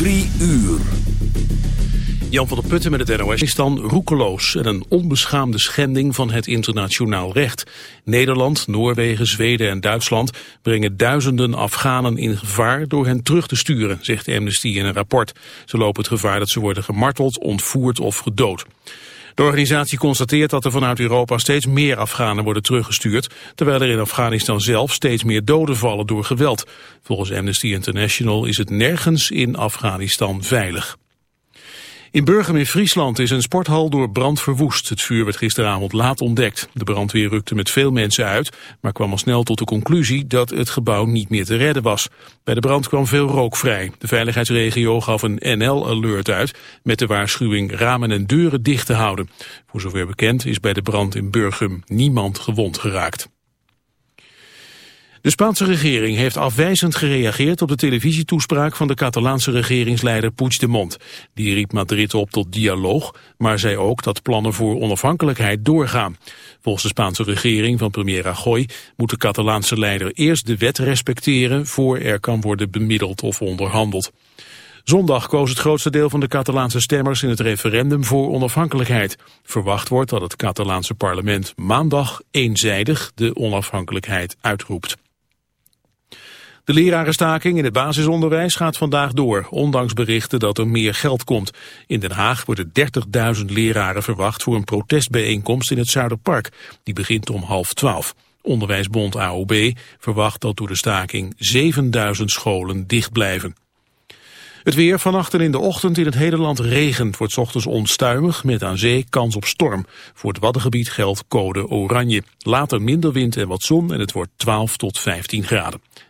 Drie uur. Jan van der Putten met het NOS is dan roekeloos en een onbeschaamde schending van het internationaal recht. Nederland, Noorwegen, Zweden en Duitsland brengen duizenden Afghanen in gevaar door hen terug te sturen, zegt Amnesty in een rapport. Ze lopen het gevaar dat ze worden gemarteld, ontvoerd of gedood. De organisatie constateert dat er vanuit Europa steeds meer Afghanen worden teruggestuurd, terwijl er in Afghanistan zelf steeds meer doden vallen door geweld. Volgens Amnesty International is het nergens in Afghanistan veilig. In Burgum in Friesland is een sporthal door brand verwoest. Het vuur werd gisteravond laat ontdekt. De brandweer rukte met veel mensen uit, maar kwam al snel tot de conclusie dat het gebouw niet meer te redden was. Bij de brand kwam veel rook vrij. De veiligheidsregio gaf een NL-alert uit met de waarschuwing ramen en deuren dicht te houden. Voor zover bekend is bij de brand in Burgum niemand gewond geraakt. De Spaanse regering heeft afwijzend gereageerd op de televisietoespraak van de Catalaanse regeringsleider Puigdemont. Die riep Madrid op tot dialoog, maar zei ook dat plannen voor onafhankelijkheid doorgaan. Volgens de Spaanse regering van premier Rajoy moet de Catalaanse leider eerst de wet respecteren voor er kan worden bemiddeld of onderhandeld. Zondag koos het grootste deel van de Catalaanse stemmers in het referendum voor onafhankelijkheid. Verwacht wordt dat het Catalaanse parlement maandag eenzijdig de onafhankelijkheid uitroept. De lerarenstaking in het basisonderwijs gaat vandaag door, ondanks berichten dat er meer geld komt. In Den Haag worden 30.000 leraren verwacht voor een protestbijeenkomst in het Zuiderpark. Die begint om half twaalf. Onderwijsbond AOB verwacht dat door de staking 7000 scholen dicht blijven. Het weer vannacht en in de ochtend in het hele land regent. Wordt ochtends onstuimig met aan zee kans op storm. Voor het Waddengebied geldt code oranje. Later minder wind en wat zon en het wordt 12 tot 15 graden.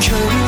Curry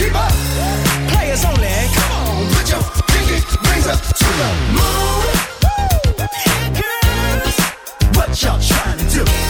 Keep up. Players only. Come on, put your pinky rings up to the moon. Girls, what y'all trying to do?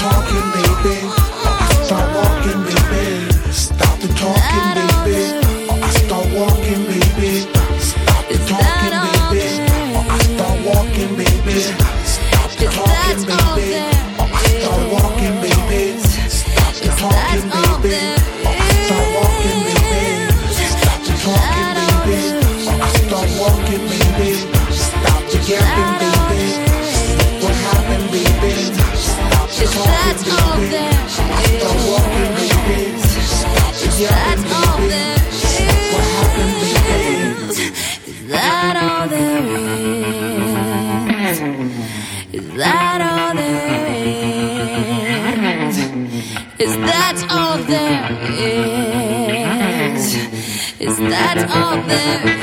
Talking, baby. All there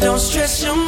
don't stress your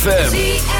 ZFM.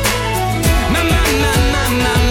My, my, my, my,